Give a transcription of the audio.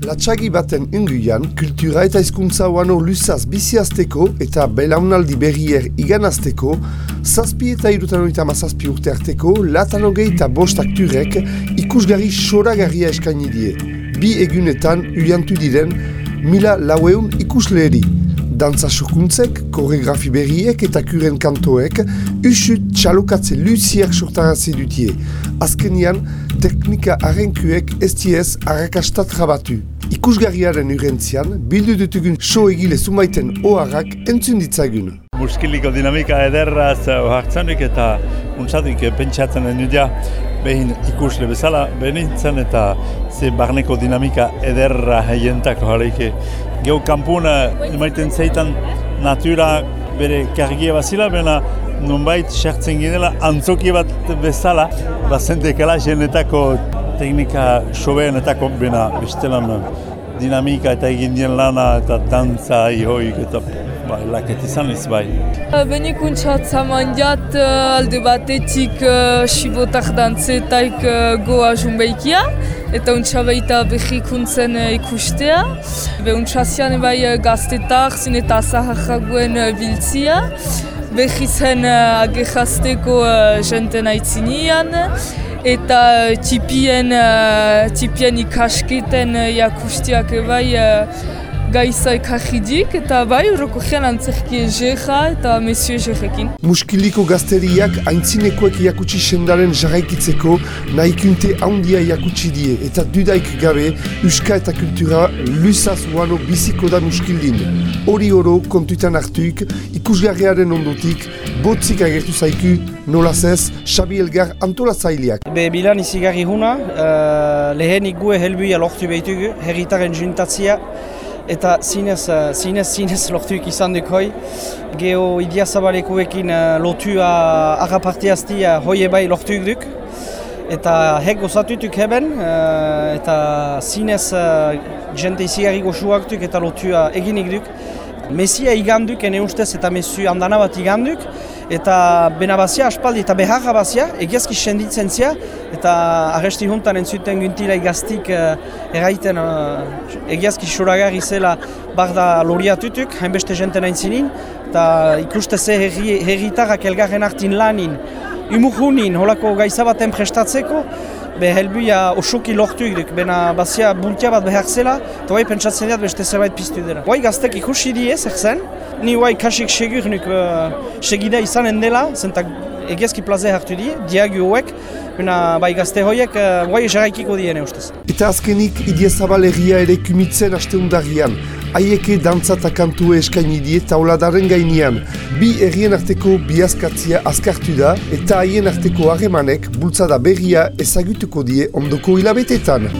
Latxagi baten inguian, kultura eta hizkuntza uano lusaz biziazteko eta belaunaldi berrier iganazteko, zazpi eta irutan oita mazazpi urte arteko, latan eta bost akturek ikusgarri soragarria eskaini die. Bi egunetan uliantu diren mila laueun ikusleeri. Dantza sukuntzek, koreografi berriek eta kuren kantoek usut txalokatze luziak sortarazi dutie. Azkenian, teknika harenkuek ez diez harrakastat rabatu. Ikusgarriaren urentzian, bildu dutugun so egile zumaiten oharrak entzun ditzagun. Muskiliko dinamika ederraz hartzanik eta untzatik pentsatzen den dira behin ikusle bezala benintzen eta ze barneko dinamika ederra heientako jaleike. Geu kampuna emaiten zeitan natura bere kargia bazila, bena nonbait sartzen ginela antzoki bat bezala, bazentekela jenetako teknika sobeenetako bena bestelan dinamika eta egin dien lana eta dantza ihoik eta ba, laket izan ez bai. Benik untxat zaman jat alde batetik uh, sibotak dantzetaik uh, goa junbeikia eta untxabaita behikuntzen uh, ikustea. Be untxazian bai gaztetak zin eta azaharraguen uh, biltzia. Behizen uh, agehazteko uh, jenten aitzinian eta tipien, uh, tipien ikasketen uh, jakustiak bai uh, gaiza ekarridik eta bai urroko jean antzerki egeja eta mesio egerekin. Muskiliko gazteriak aintzinekoek jakutsi sendaren jarraikitzeko nahikunte handia jakutsi die eta dudaik gabe uska eta kultura lusaz uano biziko da muskildin. Hori oro kontutan hartuik ikusgarriaren ondotik botzik agertu zaiku nolaz ez Xabi Elgar antolatzaileak. Be bilan izigarri huna, uh, lehenik gue helbuia lortu behitugu, herritaren juntatzia, eta zinez, uh, zinez, zinez lortuik izan duk hoi. Geo idia zabalekuekin uh, lotua agapartiaztia hoi ebai lortuik duk. Eta hek gozatutuk heben, uh, eta zinez uh, jente izigarri goxuak duk eta lotua eginik duk. Mesia iganduk, ene ustez, eta mesu handana bat iganduk, eta benabazia aspaldi eta beharra bazia, egiazki senditzen zia, eta arresti juntan entzuten gintila igaztik uh, erraiten uh, egiazki suragarri zela barda loriatutuk, hainbeste jenten aintzinin, eta ikuste ze herritarrak elgarren hartin lanin, umurunin, holako gaizabaten prestatzeko, be helbuia osoki lortu egiteko, bena bazia bultia bat behar zela, eta bai pentsatzen dut beste zerbait piztu dira. Bai gaztek ikusi die, zer zen, ni bai kasik segur nik uh, segida izanen dela, zentak egiazki plaze hartu die, diagi hauek, bena bai gazte horiek uh, bai jarraikiko diene ustez. Eta azkenik idiazabal egia ere kumitzen haste undarian, haieke dantza eta kantu eskaini die tauladaren gainean. Bi errien arteko biazkatzia azkartu da eta haien arteko harremanek bultzada berria ezagutuko die ondoko hilabetetan.